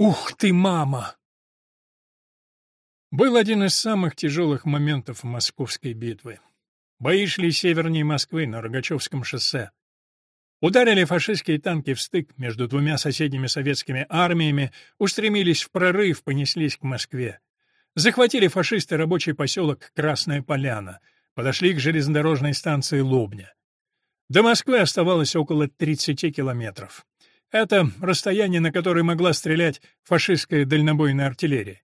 Ух ты, мама! Был один из самых тяжелых моментов московской битвы. Бои шли севернее Москвы, на Рогачевском шоссе. Ударили фашистские танки в стык между двумя соседними советскими армиями, устремились в прорыв, понеслись к Москве. Захватили фашисты рабочий поселок Красная Поляна, подошли к железнодорожной станции Лобня. До Москвы оставалось около 30 километров. Это расстояние, на которое могла стрелять фашистская дальнобойная артиллерия.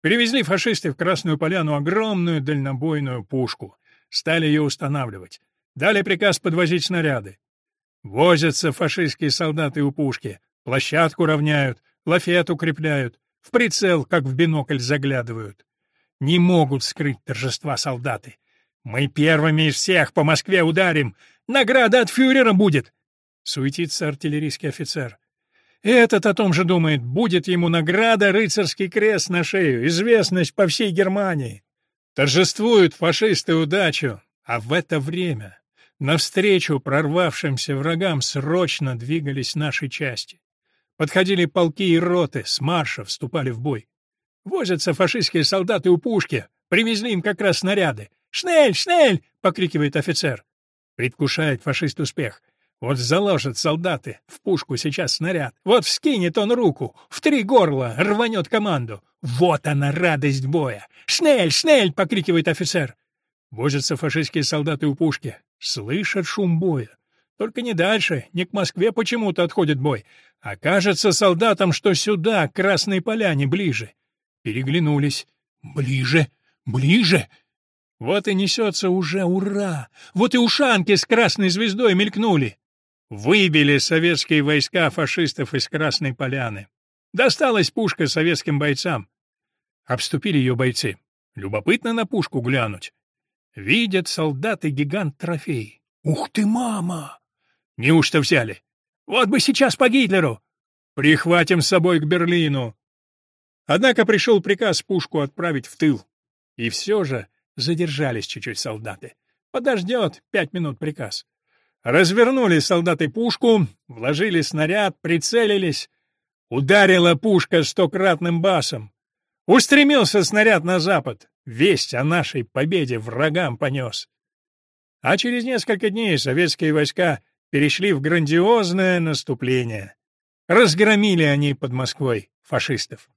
Привезли фашисты в Красную Поляну огромную дальнобойную пушку. Стали ее устанавливать. Дали приказ подвозить снаряды. Возятся фашистские солдаты у пушки, площадку равняют, лафет укрепляют, в прицел, как в бинокль, заглядывают. Не могут скрыть торжества солдаты. Мы первыми из всех по Москве ударим. Награда от фюрера будет. Суетится артиллерийский офицер. Этот о том же думает, будет ему награда рыцарский крест на шею, известность по всей Германии. Торжествуют фашисты удачу, а в это время навстречу прорвавшимся врагам срочно двигались наши части. Подходили полки и роты, с марша вступали в бой. Возятся фашистские солдаты у пушки, привезли им как раз снаряды. «Шнель! Шнель!» — покрикивает офицер. Предвкушает фашист успех — вот заложат солдаты в пушку сейчас снаряд. Вот вскинет он руку, в три горла рванет команду. Вот она радость боя. «Шнель! Шнель!» — покрикивает офицер. Возятся фашистские солдаты у пушки. Слышат шум боя. Только не дальше, не к Москве почему-то отходит бой. А кажется солдатам, что сюда, к Красной Поляне, ближе. Переглянулись. Ближе, ближе. Вот и несется уже ура! Вот и ушанки с красной звездой мелькнули. Выбили советские войска фашистов из Красной Поляны. Досталась пушка советским бойцам. Обступили ее бойцы. Любопытно на пушку глянуть. Видят солдаты гигант трофей. Ух ты, мама! Неужто взяли? Вот бы сейчас по Гитлеру! Прихватим с собой к Берлину. Однако пришел приказ пушку отправить в тыл. И все же задержались чуть-чуть солдаты. Подождет пять минут приказ. Развернули солдаты пушку, вложили снаряд, прицелились. Ударила пушка стократным басом. Устремился снаряд на запад. Весть о нашей победе врагам понес. А через несколько дней советские войска перешли в грандиозное наступление. Разгромили они под Москвой фашистов.